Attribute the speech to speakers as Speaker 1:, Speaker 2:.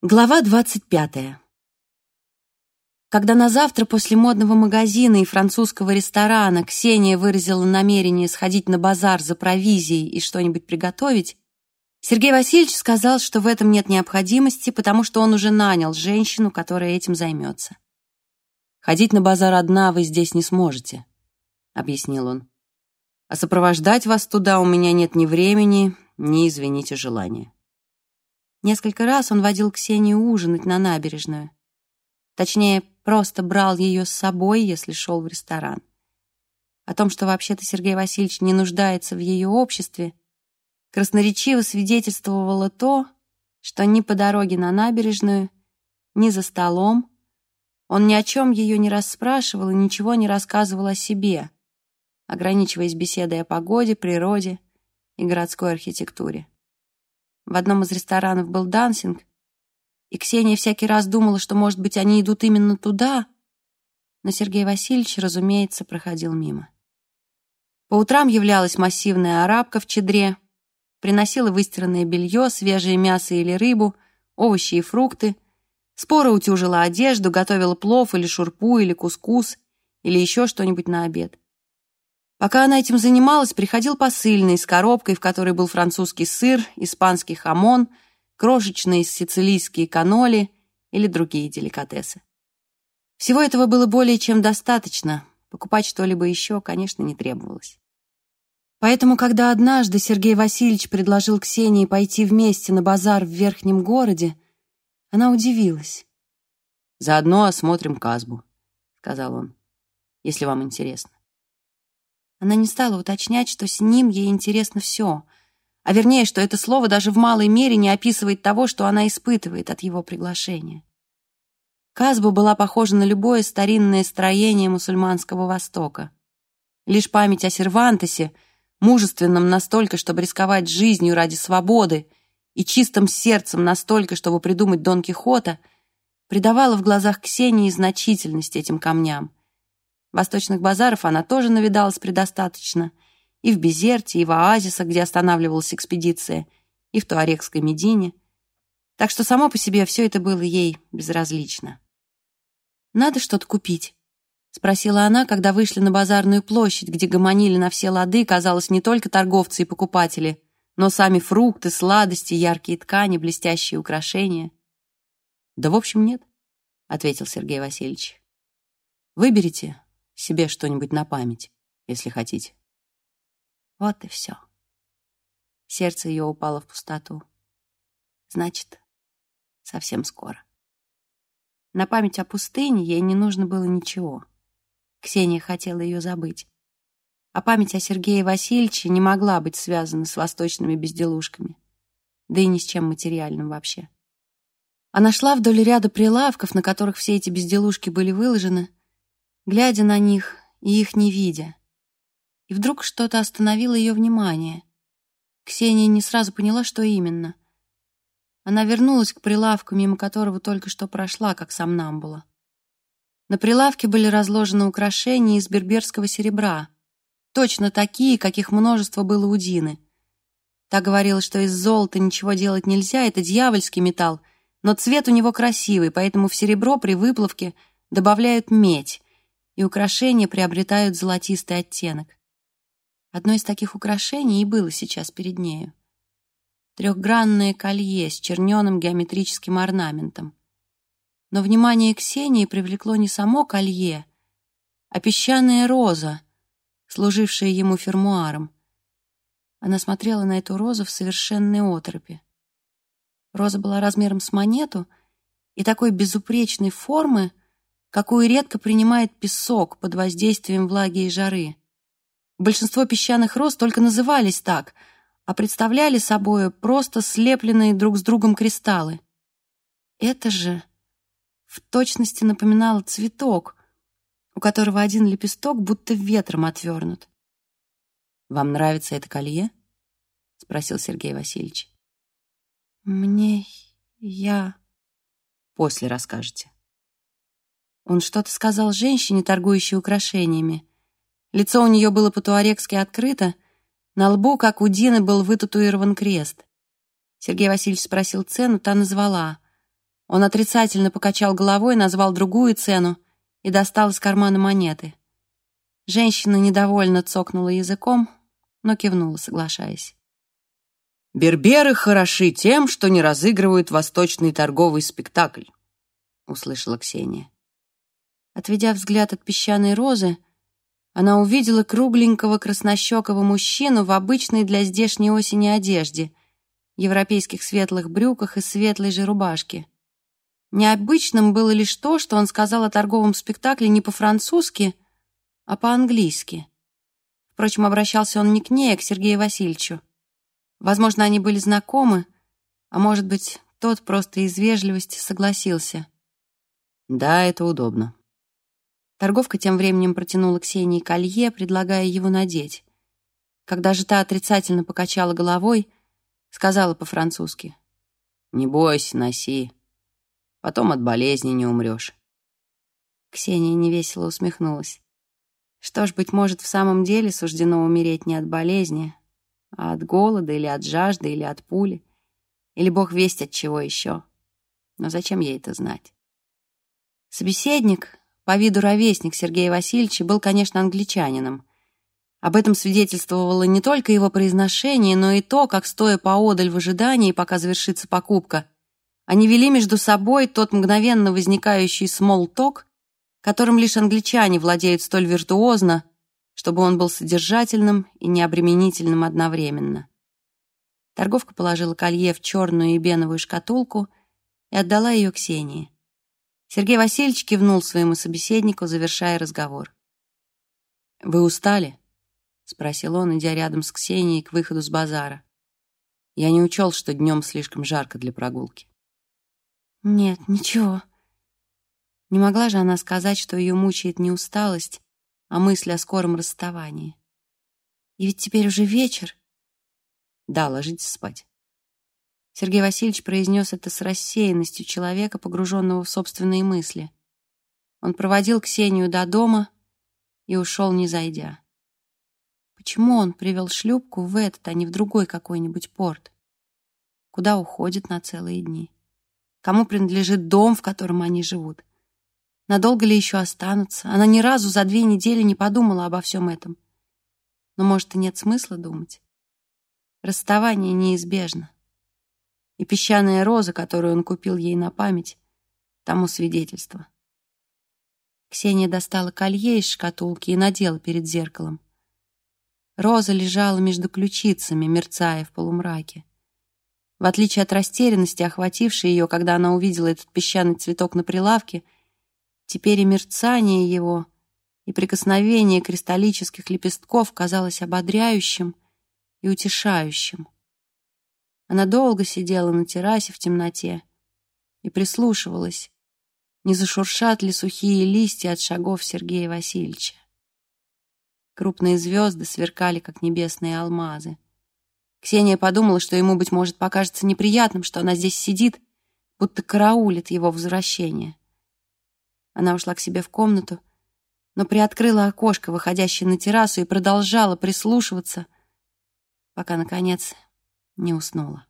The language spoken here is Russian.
Speaker 1: Глава двадцать пятая. Когда на завтра после модного магазина и французского ресторана Ксения выразила намерение сходить на базар за провизией и что-нибудь приготовить, Сергей Васильевич сказал, что в этом нет необходимости, потому что он уже нанял женщину, которая этим займется. «Ходить на базар одна вы здесь не сможете», — объяснил он. «А сопровождать вас туда у меня нет ни времени, ни, извините, желания». Несколько раз он водил Ксению ужинать на набережную. Точнее, просто брал ее с собой, если шел в ресторан. О том, что вообще-то Сергей Васильевич не нуждается в ее обществе, красноречиво свидетельствовало то, что ни по дороге на набережную, ни за столом он ни о чем ее не расспрашивал и ничего не рассказывал о себе, ограничиваясь беседой о погоде, природе и городской архитектуре. В одном из ресторанов был дансинг, и Ксения всякий раз думала, что, может быть, они идут именно туда, но Сергей Васильевич, разумеется, проходил мимо. По утрам являлась массивная арабка в чедре, приносила выстиранное белье, свежее мясо или рыбу, овощи и фрукты, споро утюжила одежду, готовила плов или шурпу, или кускус, или еще что-нибудь на обед. Пока она этим занималась, приходил посыльный с коробкой, в которой был французский сыр, испанский хамон, крошечные сицилийские каноли или другие деликатесы. Всего этого было более чем достаточно. Покупать что-либо еще, конечно, не требовалось. Поэтому, когда однажды Сергей Васильевич предложил Ксении пойти вместе на базар в верхнем городе, она удивилась. «Заодно осмотрим Казбу», — сказал он, — «если вам интересно». Она не стала уточнять, что с ним ей интересно все, а вернее, что это слово даже в малой мере не описывает того, что она испытывает от его приглашения. Казба была похожа на любое старинное строение мусульманского Востока. Лишь память о Сервантесе, мужественном настолько, чтобы рисковать жизнью ради свободы, и чистым сердцем настолько, чтобы придумать Дон Кихота, придавала в глазах Ксении значительность этим камням. Восточных базаров она тоже навидалась предостаточно. И в Безерте, и в Оазисах, где останавливалась экспедиция, и в Туарегской Медине. Так что само по себе все это было ей безразлично. «Надо что-то купить», — спросила она, когда вышли на базарную площадь, где гомонили на все лады, казалось, не только торговцы и покупатели, но сами фрукты, сладости, яркие ткани, блестящие украшения. «Да, в общем, нет», — ответил Сергей Васильевич. «Выберите, себе что-нибудь на память, если хотите. Вот и все. Сердце ее упало в пустоту. Значит, совсем скоро. На память о пустыне ей не нужно было ничего. Ксения хотела ее забыть. А память о Сергее Васильевиче не могла быть связана с восточными безделушками. Да и ни с чем материальным вообще. Она шла вдоль ряда прилавков, на которых все эти безделушки были выложены, глядя на них и их не видя. И вдруг что-то остановило ее внимание. Ксения не сразу поняла, что именно. Она вернулась к прилавку, мимо которого только что прошла, как сам нам было. На прилавке были разложены украшения из берберского серебра, точно такие, каких множество было у Дины. Та говорила, что из золота ничего делать нельзя, это дьявольский металл, но цвет у него красивый, поэтому в серебро при выплавке добавляют медь, и украшения приобретают золотистый оттенок. Одно из таких украшений и было сейчас перед нею. Трехгранное колье с черненым геометрическим орнаментом. Но внимание Ксении привлекло не само колье, а песчаная роза, служившая ему фермуаром. Она смотрела на эту розу в совершенной оторопи. Роза была размером с монету и такой безупречной формы, какую редко принимает песок под воздействием влаги и жары. Большинство песчаных роз только назывались так, а представляли собой просто слепленные друг с другом кристаллы. Это же в точности напоминало цветок, у которого один лепесток будто ветром отвернут. «Вам нравится это колье?» — спросил Сергей Васильевич. «Мне... я...» «После расскажете». Он что-то сказал женщине, торгующей украшениями. Лицо у нее было по-туарегски открыто, на лбу, как у Дины, был вытатуирован крест. Сергей Васильевич спросил цену, та назвала. Он отрицательно покачал головой, назвал другую цену и достал из кармана монеты. Женщина недовольно цокнула языком, но кивнула, соглашаясь.
Speaker 2: «Берберы хороши тем, что не разыгрывают восточный торговый спектакль», — услышала Ксения.
Speaker 1: Отведя взгляд от песчаной розы, она увидела кругленького краснощекого мужчину в обычной для здешней осени одежде, европейских светлых брюках и светлой же рубашке. Необычным было лишь то, что он сказал о торговом спектакле не по-французски, а по-английски. Впрочем, обращался он не к ней, а к Сергею Васильевичу. Возможно, они были знакомы, а может быть, тот просто из вежливости согласился.
Speaker 2: «Да, это удобно».
Speaker 1: Торговка тем временем протянула Ксении колье, предлагая его надеть. Когда же та отрицательно покачала головой, сказала по-французски.
Speaker 2: «Не бойся, носи. Потом от болезни не умрешь».
Speaker 1: Ксения невесело усмехнулась. Что ж, быть может, в самом деле суждено умереть не от болезни, а от голода или от жажды или от пули, или бог весть от чего еще. Но зачем ей это знать? Собеседник, по виду ровесник Сергея Васильевича, был, конечно, англичанином. Об этом свидетельствовало не только его произношение, но и то, как, стоя поодаль в ожидании, пока завершится покупка, они вели между собой тот мгновенно возникающий смолток, которым лишь англичане владеют столь виртуозно, чтобы он был содержательным и необременительным одновременно. Торговка положила колье в черную эбеновую шкатулку и отдала ее Ксении. Сергей Васильевич кивнул своему собеседнику, завершая разговор.
Speaker 2: «Вы устали?» — спросил он, идя рядом с Ксенией к выходу с базара. Я не учел, что днем слишком жарко для прогулки.
Speaker 1: «Нет, ничего». Не могла же она сказать, что ее мучает не усталость, а мысли о скором расставании. И ведь теперь уже вечер.
Speaker 2: Да, ложитесь спать.
Speaker 1: Сергей Васильевич произнес это с рассеянностью человека, погруженного в собственные мысли. Он проводил Ксению до дома и ушел, не зайдя. Почему он привел шлюпку в этот, а не в другой какой-нибудь порт? Куда уходит на целые дни? Кому принадлежит дом, в котором они живут? Надолго ли еще останутся? Она ни разу за две недели не подумала обо всем этом. Но, может, и нет смысла думать. Расставание неизбежно. И песчаная роза, которую он купил ей на память, тому свидетельство. Ксения достала колье из шкатулки и надела перед зеркалом. Роза лежала между ключицами, мерцая в полумраке. В отличие от растерянности, охватившей ее, когда она увидела этот песчаный цветок на прилавке, — Теперь и мерцание его, и прикосновение кристаллических лепестков казалось ободряющим и утешающим. Она долго сидела на террасе в темноте и прислушивалась, не зашуршат ли сухие листья от шагов Сергея Васильевича. Крупные звезды сверкали, как небесные алмазы. Ксения подумала, что ему, быть может, покажется неприятным, что она здесь сидит, будто караулит его возвращение. Она ушла к себе в комнату, но приоткрыла окошко, выходящее на террасу, и продолжала прислушиваться, пока, наконец, не уснула.